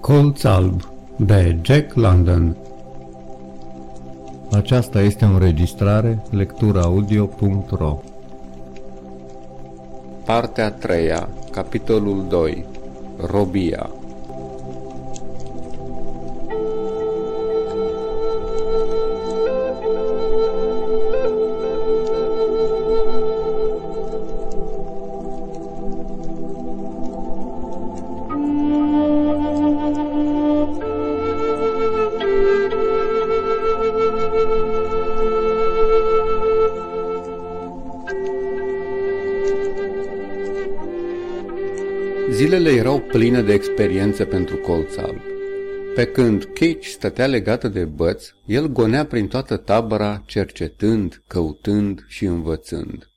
Colț alb de Jack London. Aceasta este o înregistrare lecturaudio.ro Partea a treia, capitolul 2 Robia Zilele erau pline de experiențe pentru colț alb. Pe când Cage stătea legată de băț, el gonea prin toată tabăra, cercetând, căutând și învățând.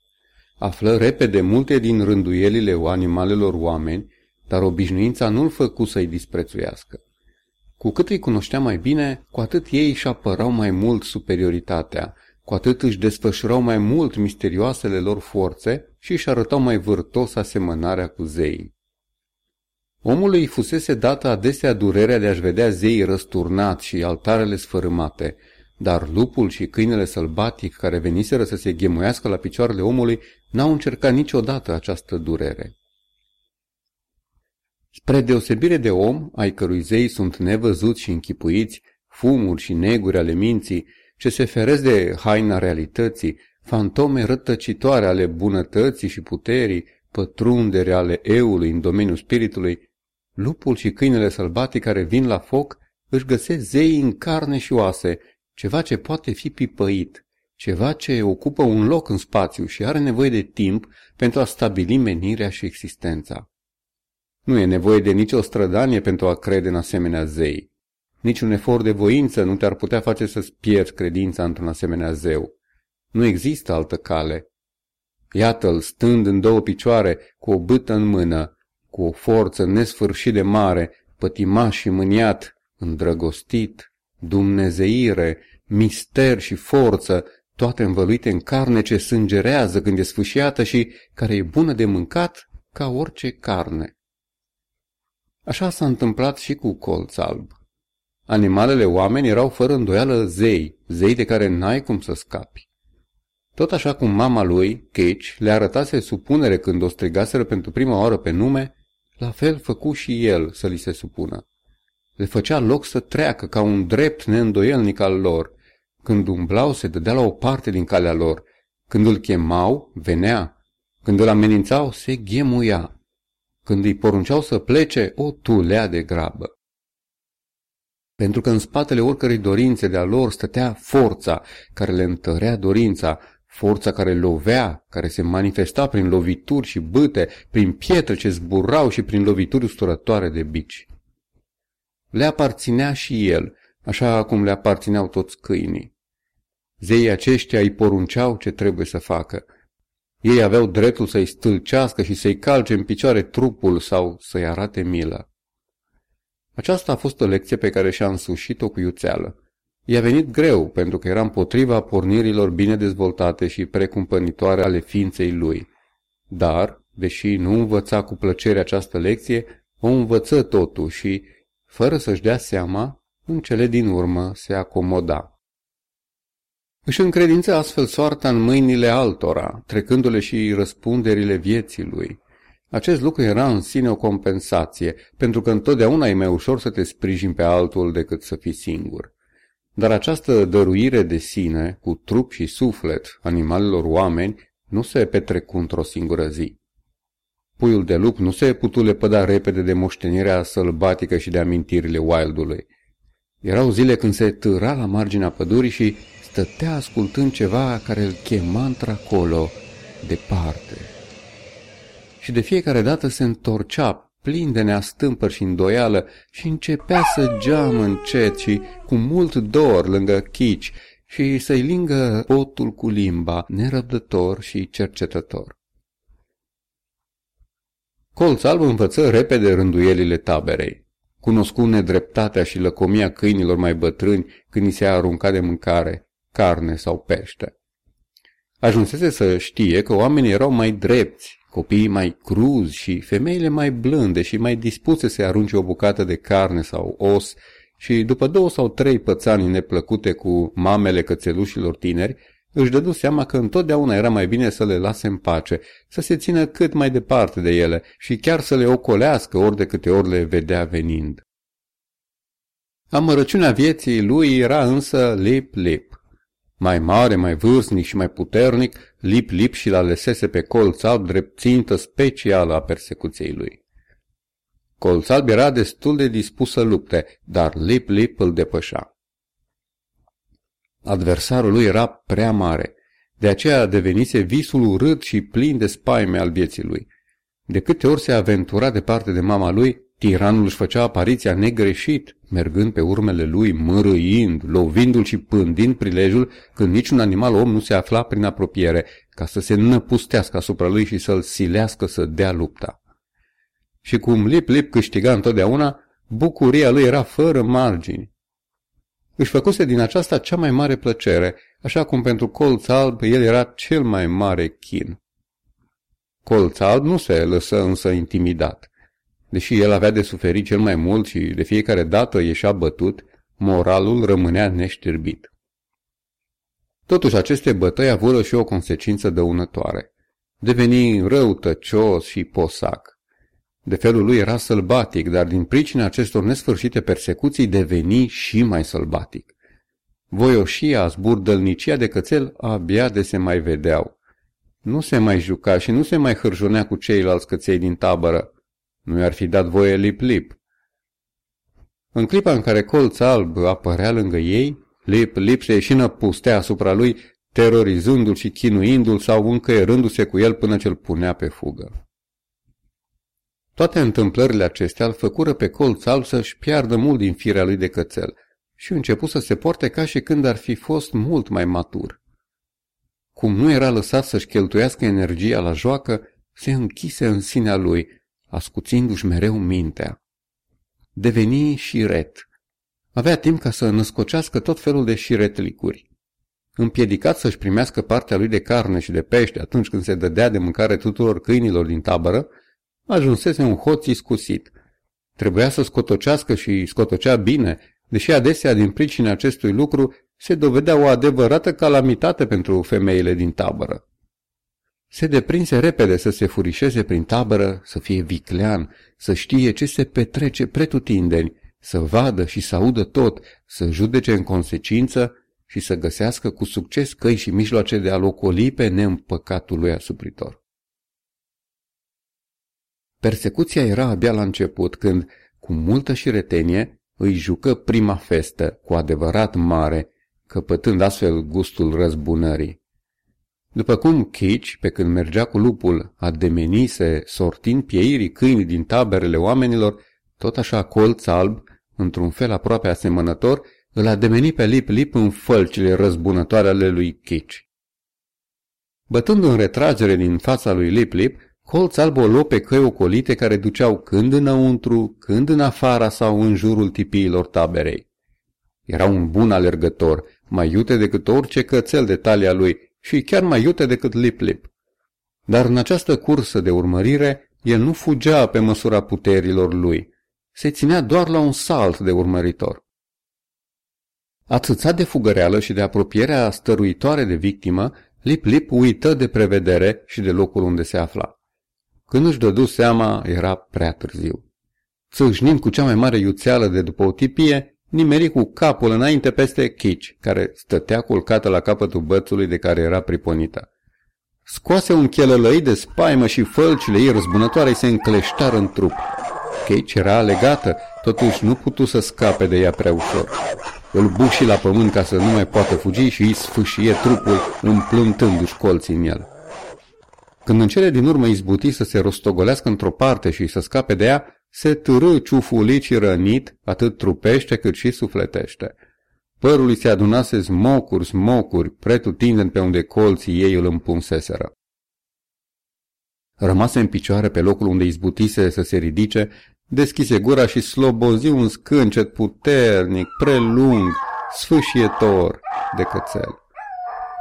Află repede multe din rânduielile animalelor oameni, dar obișnuința nu-l făcu să-i disprețuiască. Cu cât îi cunoștea mai bine, cu atât ei își apărau mai mult superioritatea, cu atât își desfășurau mai mult misterioasele lor forțe și își arătau mai vârtos asemănarea cu zeii. Omului fusese dată adesea durerea de a-și vedea zeii răsturnați și altarele sfărâmate, dar lupul și câinele sălbatic care veniseră să se ghemuiască la picioarele omului n-au încercat niciodată această durere. Spre deosebire de om, ai cărui zei sunt nevăzuți și închipuiți, fumuri și neguri ale minții, ce se feresc de haina realității, fantome rătăcitoare ale bunătății și puterii, pătrundere ale eului în domeniul spiritului, Lupul și câinele sălbatic care vin la foc își găsesc zei în carne și oase, ceva ce poate fi pipăit, ceva ce ocupă un loc în spațiu și are nevoie de timp pentru a stabili menirea și existența. Nu e nevoie de nicio strădanie pentru a crede în asemenea zei. Niciun efort de voință nu te-ar putea face să-ți pierzi credința într-un asemenea zeu. Nu există altă cale. Iată-l stând în două picioare, cu o bâtă în mână, cu o forță nesfârșit de mare, pătimaș și mâniat, îndrăgostit, dumnezeire, mister și forță, toate învăluite în carne ce sângerează când e sfâșiată și care e bună de mâncat ca orice carne. Așa s-a întâmplat și cu colț alb. Animalele oameni erau fără îndoială zei, zei de care n-ai cum să scapi. Tot așa cum mama lui, Cage, le arătase supunere când o strigaseră pentru prima oară pe nume, la fel făcu și el să li se supună. Le făcea loc să treacă ca un drept neîndoielnic al lor. Când umblau, se dădea la o parte din calea lor. Când îl chemau, venea. Când îl amenințau, se ghemuia. Când îi porunceau să plece, o tulea de grabă. Pentru că în spatele oricărei dorințe de-a lor stătea forța care le întărea dorința, Forța care lovea, care se manifesta prin lovituri și bâte, prin pietre ce zburau și prin lovituri usturătoare de bici. Le aparținea și el, așa cum le aparțineau toți câinii. Zeii aceștia îi porunceau ce trebuie să facă. Ei aveau dreptul să-i stâlcească și să-i calce în picioare trupul sau să-i arate milă. Aceasta a fost o lecție pe care și-a însușit-o cu iuțeală. I-a venit greu, pentru că era împotriva pornirilor bine dezvoltate și precumpănitoare ale ființei lui. Dar, deși nu învăța cu plăcere această lecție, o învăță totuși și, fără să-și dea seama, în cele din urmă se acomoda. Își încredință astfel soarta în mâinile altora, trecându-le și răspunderile vieții lui. Acest lucru era în sine o compensație, pentru că întotdeauna e mai ușor să te sprijini pe altul decât să fii singur. Dar această dăruire de sine, cu trup și suflet, animalelor oameni, nu se petrecu într-o singură zi. Puiul de lup nu se putu lepăda repede de moștenirea sălbatică și de amintirile wildului. Erau zile când se târa la marginea pădurii și stătea ascultând ceva care îl chema într-acolo, departe. Și de fiecare dată se întorcea plin de neastâmpări și îndoială, și începea să geamă încet și cu mult dor lângă chici și să-i lingă potul cu limba, nerăbdător și cercetător. Colț alb învăță repede rânduielile taberei. Cunoscu nedreptatea și lăcomia câinilor mai bătrâni când îi se arunca de mâncare, carne sau pește. Ajunsese să știe că oamenii erau mai drepți copiii mai cruzi și femeile mai blânde și mai dispuse să arunce o bucată de carne sau os și după două sau trei pățani neplăcute cu mamele cățelușilor tineri, își dădu seama că întotdeauna era mai bine să le lase în pace, să se țină cât mai departe de ele și chiar să le ocolească ori de câte ori le vedea venind. Amărăciunea vieții lui era însă lip-lip. Mai mare, mai vârstnic și mai puternic, lip-lip și l lăsese pe colț alb drept țintă specială a persecuției lui. Colț alb era destul de dispus să lupte, dar lip-lip îl depășea. Adversarul lui era prea mare, de aceea devenise visul urât și plin de spaime al vieții lui. De câte ori se aventura departe de mama lui, tiranul își făcea apariția negreșit, mergând pe urmele lui, mărâind, lovindu-l și pândind prilejul când niciun animal om nu se afla prin apropiere, ca să se năpustească asupra lui și să-l silească să dea lupta. Și cum Lip Lip câștiga întotdeauna, bucuria lui era fără margini. Își făcuse din aceasta cea mai mare plăcere, așa cum pentru colț alb el era cel mai mare chin. Colț alb nu se lăsă însă intimidat. Deși el avea de suferit cel mai mult și de fiecare dată ieșea bătut, moralul rămânea neștirbit. Totuși aceste bătăi avură și o consecință dăunătoare. Deveni răutăcios și posac. De felul lui era sălbatic, dar din pricina acestor nesfârșite persecuții deveni și mai sălbatic. Voioșia, zburdălnicia de cățel abia de se mai vedeau. Nu se mai juca și nu se mai hârjonea cu ceilalți căței din tabără. Nu i-ar fi dat voie lip-lip. În clipa în care colț alb apărea lângă ei, lip-lip se ieșină pustea asupra lui, terorizându-l și chinuindu-l sau încăierându-se cu el până ce-l punea pe fugă. Toate întâmplările acestea îl făcură pe colț alb să-și piardă mult din firea lui de cățel și început să se porte ca și când ar fi fost mult mai matur. Cum nu era lăsat să-și cheltuiască energia la joacă, se închise în sinea lui, ascuțindu-și mereu mintea. Deveni șiret. Avea timp ca să născocească tot felul de șiretlicuri. Împiedicat să-și primească partea lui de carne și de pește atunci când se dădea de mâncare tuturor câinilor din tabără, ajunsese un hoț iscusit. Trebuia să scotocească și scotocea bine, deși adesea din pricina acestui lucru se dovedea o adevărată calamitate pentru femeile din tabără. Se deprinse repede să se furișeze prin tabără, să fie viclean, să știe ce se petrece pretutindeni, să vadă și să audă tot, să judece în consecință și să găsească cu succes căi și mijloace de a-l ocoli pe neîmpăcatul lui asupritor. Persecuția era abia la început când, cu multă șiretenie, îi jucă prima festă, cu adevărat mare, căpătând astfel gustul răzbunării. După cum Kitch, pe când mergea cu lupul, ademenise, sortind pieirii câini din taberele oamenilor, tot așa colț alb, într-un fel aproape asemănător, îl ademeni pe lip-lip în fălcile răzbunătoare ale lui Kitch. Bătând în retragere din fața lui Lip-Lip, Colț alb o luă pe căi ocolite care duceau când înăuntru, când în afara sau în jurul tipiilor taberei. Era un bun alergător, mai iute decât orice cățel de talia lui și chiar mai iute decât Lip-Lip. Dar în această cursă de urmărire, el nu fugea pe măsura puterilor lui. Se ținea doar la un salt de urmăritor. Atâțat de fugăreală și de apropierea stăruitoare de victimă, Lip-Lip uită de prevedere și de locul unde se afla. Când își dădu seama, era prea târziu. Țâșnind cu cea mai mare iuțeală de după o tipie, nimeri cu capul înainte peste Chici, care stătea culcată la capătul bățului de care era priponită. Scoase un chelălăi de spaimă și fălcile ei răzbunătoare se încleștară în trup. Cage era legată, totuși nu putu să scape de ea prea ușor. Îl buși la pământ ca să nu mai poată fugi și îi sfâșie trupul, împlântându-și colții în el. Când în cele din urmă izbuti să se rostogolească într-o parte și să scape de ea, se târâ ciufulicii rănit, atât trupește cât și sufletește. Părul îi se adunase smocuri, smocuri, pretutindeni pe unde colții ei îl împunseseră. Rămase în picioare pe locul unde izbutise să se ridice, deschise gura și slobozi un scâncet puternic, prelung, sfâșietor de cățel.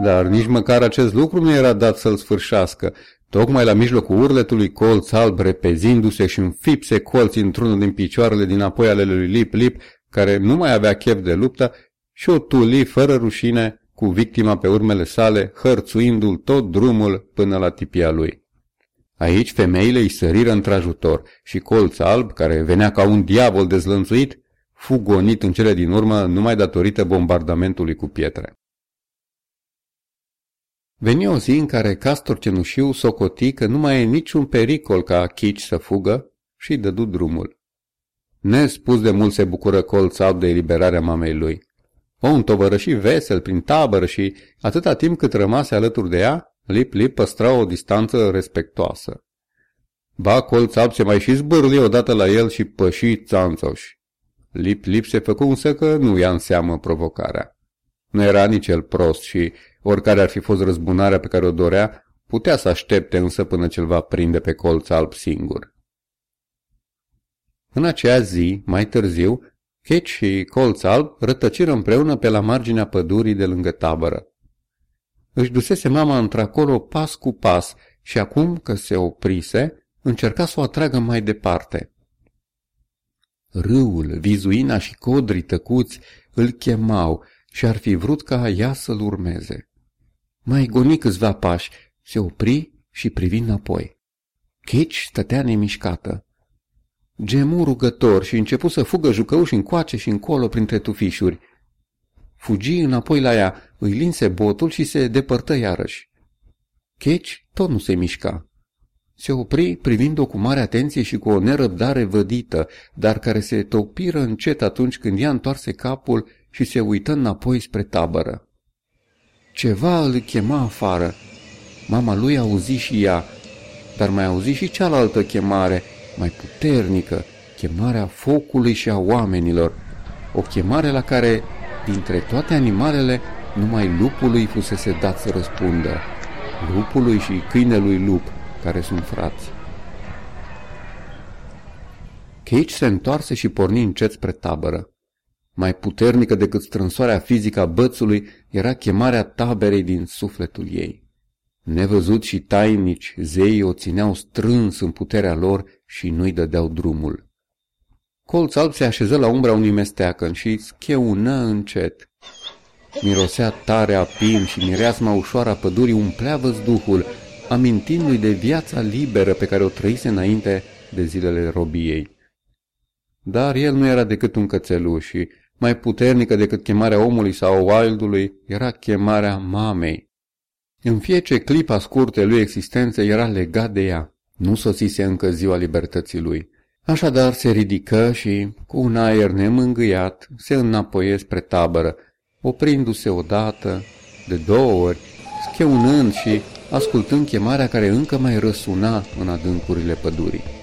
Dar nici măcar acest lucru nu era dat să-l sfârșească, Tocmai la mijlocul urletului, colț alb repezindu-se și înfipse colți într-unul din picioarele din apoi ale lui Lip Lip, care nu mai avea chef de luptă, și o tuli fără rușine cu victima pe urmele sale, hărțuindu-l tot drumul până la tipia lui. Aici femeile îi săriră într-ajutor și colț alb, care venea ca un diavol dezlănțuit, fu gonit în cele din urmă numai datorită bombardamentului cu pietre. Veni o zi în care Castor Cenușiu socoti că nu mai e niciun pericol ca Chici să fugă și dădu drumul. Nespus de mult se bucură colț alb de eliberarea mamei lui. O întovărăși vesel prin tabără și, atâta timp cât rămase alături de ea, Lip Lip păstra o distanță respectoasă. Ba, colț alb se mai și zbârli odată la el și păși țanțoși. Lip Lip se făcu însă că nu ia în seamă provocarea. Nu era nici el prost și, oricare ar fi fost răzbunarea pe care o dorea, putea să aștepte însă până ce va prinde pe colț alb singur. În aceea zi, mai târziu, Ketch și Colț Alb rătăciră împreună pe la marginea pădurii de lângă tabără. Își dusese mama într-acolo pas cu pas și acum că se oprise, încerca să o atragă mai departe. Râul, vizuina și codrii tăcuți îl chemau și ar fi vrut ca ea să-l urmeze. Mai goni câțiva pași, se opri și privi înapoi. Ketch stătea nemișcată. Gemu rugător și începu să fugă jucăuși încoace și încolo printre tufișuri. Fugi înapoi la ea, îi linse botul și se depărtă iarăși. Checi tot nu se mișca. Se opri privind-o cu mare atenție și cu o nerăbdare vădită, dar care se topiră încet atunci când ea întoarse capul și se uită înapoi spre tabără. Ceva îl chema afară. Mama lui auzi și ea, dar mai auzi și cealaltă chemare, mai puternică, chemarea focului și a oamenilor, o chemare la care, dintre toate animalele, numai lupului fusese dat să răspundă, lupului și câinelui lup, care sunt frați. Cage se întoarse și porni încet spre tabără. Mai puternică decât strânsoarea fizică a bățului era chemarea taberei din sufletul ei. Nevăzut și tainici, zeii o țineau strâns în puterea lor și nu-i dădeau drumul. Colț alb se așeză la umbra unui mesteacăn și scheună încet. Mirosea tare a pin și mireasma ușoară a pădurii umplea văzduhul, amintindu-i de viața liberă pe care o trăise înainte de zilele robiei. Dar el nu era decât un cățeluș și, mai puternică decât chemarea omului sau wildului, era chemarea mamei. În fiecare clipa scurte lui existență era legat de ea. Nu sosise încă ziua libertății lui. Așadar se ridică și, cu un aer nemângâiat, se înapoie spre tabără, oprindu-se odată, de două ori, scheunând și ascultând chemarea care încă mai răsuna în adâncurile pădurii.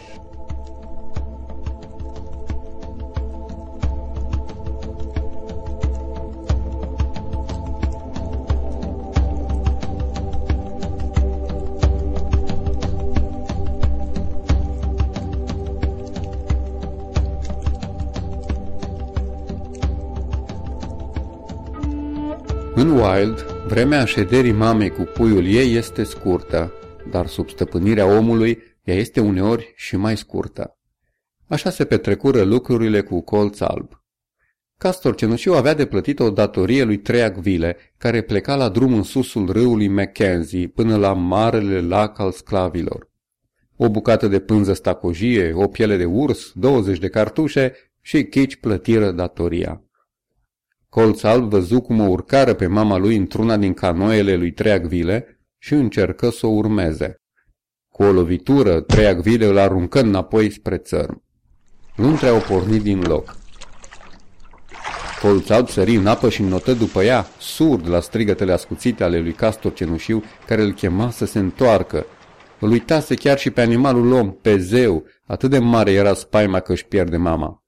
În Wild, vremea șederii mamei cu puiul ei este scurtă, dar sub stăpânirea omului ea este uneori și mai scurtă. Așa se petrecură lucrurile cu colț alb. Castor Cenușiu avea de plătit o datorie lui Treacvile, care pleca la drum în susul râului Mackenzie până la marele lac al sclavilor. O bucată de pânză stacojie, o piele de urs, 20 de cartușe și chici plătiră datoria. Colț alb văzu cum o urcară pe mama lui într-una din canoele lui Treacvile și încercă să o urmeze. Cu o lovitură, Treacvile îl aruncă înapoi spre țărm. Luntrea o porni din loc. Colț alb sări în apă și notă după ea, surd la strigătele ascuțite ale lui Castor Cenușiu, care îl chema să se întoarcă. Îl uitase chiar și pe animalul om, pe zeu, atât de mare era spaima că își pierde mama.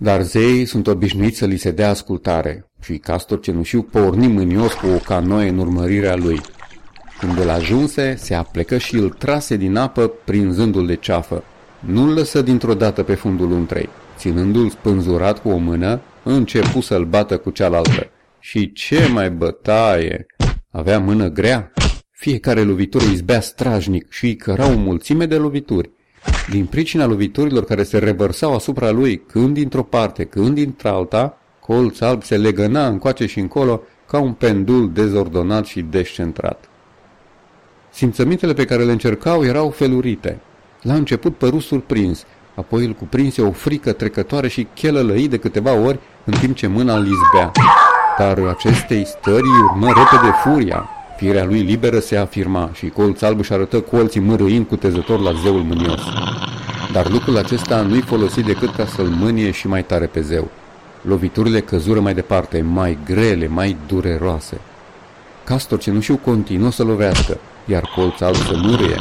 Dar zeii sunt obișnuiți să li se dea ascultare și Castor Cenușiu porni mânios cu o canoe în urmărirea lui. Când îl ajunse, se aplecă și îl trase din apă prinzându-l de ceafă. Nu-l lăsă dintr-o dată pe fundul untrei. Ținându-l spânzurat cu o mână, începu să-l bată cu cealaltă. Și ce mai bătaie! Avea mână grea, Fiecare lovitură izbea strajnic și îi căra o mulțime de lovituri. Din pricina loviturilor care se revărsau asupra lui, când dintr-o parte, când dintr-alta, colț alb se legăna încoace și încolo ca un pendul dezordonat și descentrat. Simțămintele pe care le încercau erau felurite. La început păru surprins, apoi îl cuprinse o frică trecătoare și chelălăi de câteva ori în timp ce mâna îl izbea. Dar acestei stări urmă repede furia. Firea lui liberă se afirma și colț alb își arătă colții mărâind cutezător la zeul mânios. Dar lucrul acesta nu-i folosit decât ca să-l mânie și mai tare pe zeu. Loviturile căzură mai departe, mai grele, mai dureroase. Castor cenușiu continuă să lovească, iar colț alb să mârie.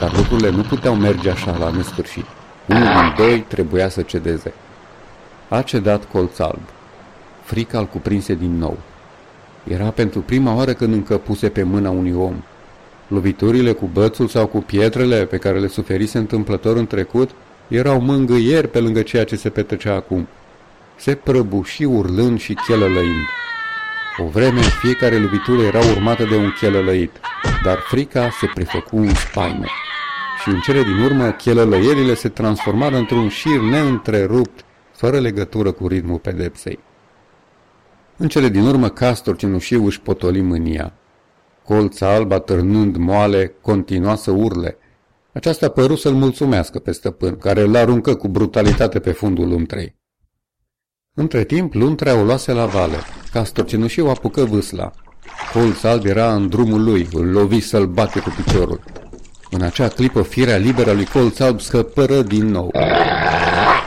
Dar lucrurile nu puteau merge așa la nesfârșit. Unul din doi trebuia să cedeze. A cedat colț alb. Frica îl cuprinse din nou. Era pentru prima oară când încăpuse pe mâna unui om. Loviturile cu bățul sau cu pietrele pe care le suferise întâmplător în trecut erau mângâieri pe lângă ceea ce se petrecea acum. Se prăbuși urlând și chelălăind. O vreme, fiecare lovitură era urmată de un chelălăit, dar frica se prefăcu în spaimă. Și în cele din urmă, chelălăierile se transformară într-un șir neîntrerupt, fără legătură cu ritmul pedepsei. În cele din urmă, Castor cenușiu își potoli mânia. Colța alba, atârnând moale, continua să urle. Aceasta păru să-l mulțumească pe stăpân, care îl aruncă cu brutalitate pe fundul luntrei. Între timp, luntrea o luase la vale. Castor cenușiu apucă vâsla. Colț alb era în drumul lui, îl lovi să-l bate cu piciorul. În acea clipă, firea liberă a lui Colț alb scăpără din nou.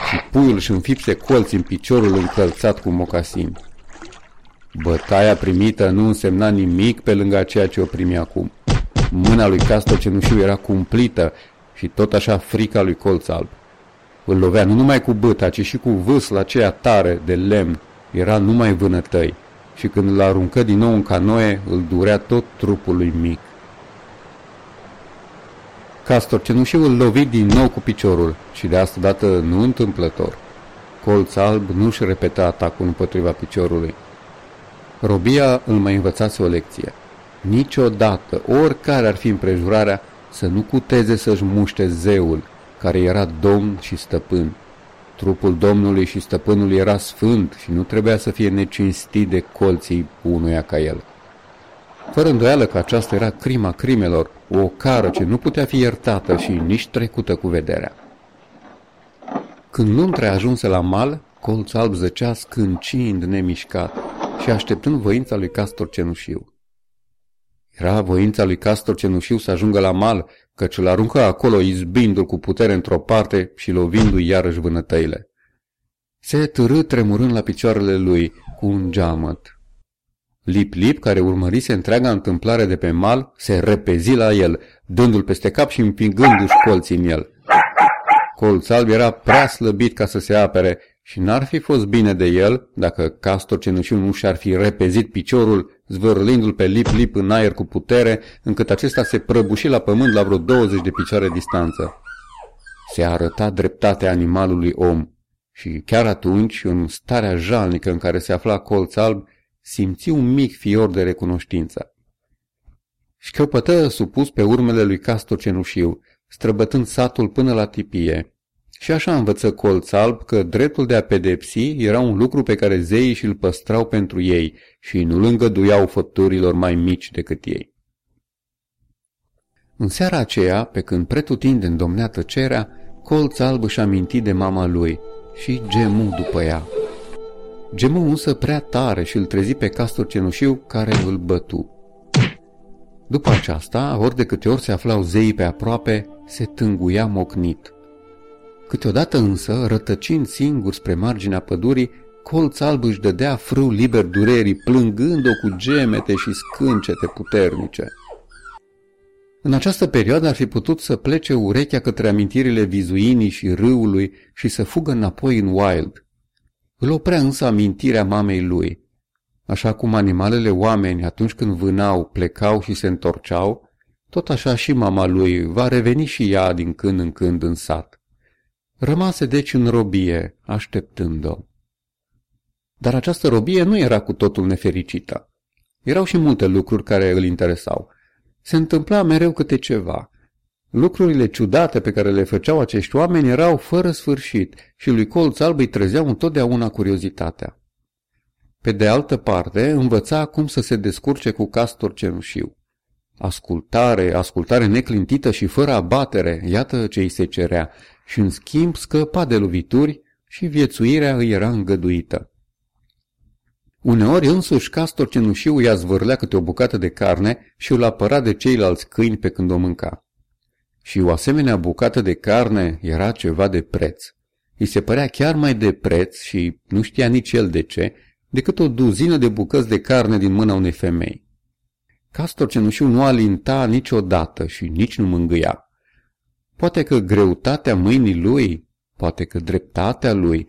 Și puiul își înfipse colți în piciorul încălțat cu mocasini. Bătaia primită nu însemna nimic pe lângă ceea ce o primi acum. Mâna lui Castor Cenușiu era cumplită și tot așa frica lui Colț Alb. Îl lovea nu numai cu băta, ci și cu vâsla aceea tare de lemn. Era numai vânătăi și când îl aruncă din nou în canoe, îl durea tot trupul lui mic. Castor Cenușiu îl lovi din nou cu piciorul și de asta dată nu întâmplător. Colț alb nu-și repeta atacul împotriva piciorului. Robia îl mai învățase o lecție. Niciodată, oricare ar fi împrejurarea, să nu cuteze să-și muște zeul, care era domn și stăpân. Trupul domnului și stăpânului era sfânt și nu trebuia să fie necinstit de colții unuia ca el. Fără îndoială că aceasta era crima crimelor, o cară ce nu putea fi iertată și nici trecută cu vederea. Când Luntre ajunse la mal, colț alb zăcea scâncind nemișcat și așteptând voința lui Castor Cenușiu. Era voința lui Castor Cenușiu să ajungă la mal, căci îl aruncă acolo izbindu-l cu putere într-o parte și lovindu-i iarăși vânătăile. Se târâ tremurând la picioarele lui cu un geamăt. Lip-Lip, care urmărise întreaga întâmplare de pe mal, se repezi la el, dându-l peste cap și împingându-și colții în el. Colț alb era prea slăbit ca să se apere și n-ar fi fost bine de el dacă Castor Cenușiu nu și-ar fi repezit piciorul, zvârlindu-l pe lip-lip în aer cu putere, încât acesta se prăbuși la pământ la vreo 20 de picioare distanță. Se arăta dreptatea animalului om și chiar atunci, în starea jalnică în care se afla colț alb, simți un mic fior de recunoștință. Șchiopătă supus pe urmele lui Castor Cenușiu, străbătând satul până la tipie, și așa învăță colț alb că dreptul de a pedepsi era un lucru pe care zeii și-l păstrau pentru ei și nu-l îngăduiau făpturilor mai mici decât ei. În seara aceea, pe când pretutindeni domnea tăcerea, colț alb își aminti de mama lui și gemu după ea. Gemu însă prea tare și îl trezi pe castor cenușiu care îl bătu. După aceasta, ori de câte ori se aflau zeii pe aproape, se tânguia mocnit. Câteodată însă, rătăcind singur spre marginea pădurii, colț alb își dădea frâu liber durerii, plângând-o cu gemete și scâncete puternice. În această perioadă ar fi putut să plece urechea către amintirile vizuinii și râului și să fugă înapoi în wild. Îl oprea însă amintirea mamei lui. Așa cum animalele oameni, atunci când vânau, plecau și se întorceau, tot așa și mama lui va reveni și ea din când în când în sat. Rămase deci în robie, așteptând-o. Dar această robie nu era cu totul nefericită. Erau și multe lucruri care îl interesau. Se întâmpla mereu câte ceva. Lucrurile ciudate pe care le făceau acești oameni erau fără sfârșit și lui Colț Alb îi trezeau întotdeauna curiozitatea. Pe de altă parte, învăța cum să se descurce cu castor cenușiu. Ascultare, ascultare neclintită și fără abatere, iată ce îi se cerea, și în schimb scăpa de lovituri și viețuirea îi era îngăduită. Uneori însuși castor cenușiu îi zvârlea câte o bucată de carne și îl apăra de ceilalți câini pe când o mânca. Și o asemenea bucată de carne era ceva de preț. Îi se părea chiar mai de preț și nu știa nici el de ce, decât o duzină de bucăți de carne din mâna unei femei. Castor cenușiu nu alinta niciodată și nici nu mângâia. Poate că greutatea mâinii lui, poate că dreptatea lui,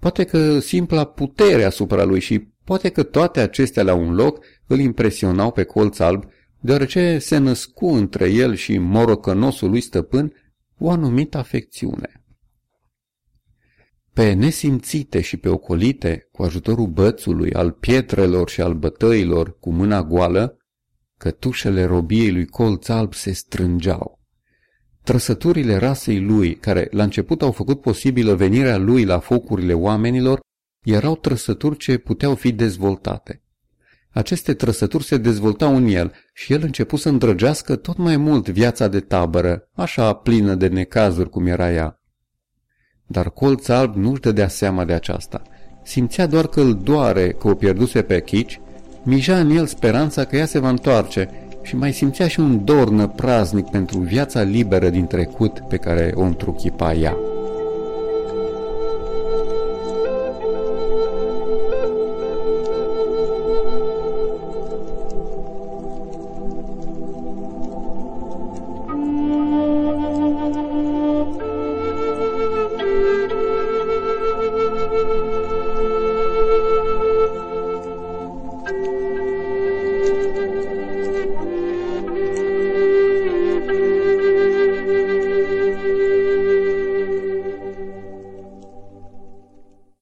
poate că simpla putere asupra lui și poate că toate acestea la un loc îl impresionau pe colț alb, deoarece se născu între el și morocănosul lui stăpân o anumită afecțiune. Pe nesimțite și pe ocolite, cu ajutorul bățului, al pietrelor și al bătăilor, cu mâna goală, cătușele robiei lui colț alb se strângeau. Trăsăturile rasei lui, care la început au făcut posibilă venirea lui la focurile oamenilor, erau trăsături ce puteau fi dezvoltate. Aceste trăsături se dezvoltau în el și el început să îndrăgească tot mai mult viața de tabără, așa plină de necazuri cum era ea. Dar colț alb nu-și dădea seama de aceasta. Simțea doar că îl doare că o pierduse pe Chici, mija în el speranța că ea se va întoarce și mai simțea și un dor praznic pentru viața liberă din trecut pe care o întruchipa ea.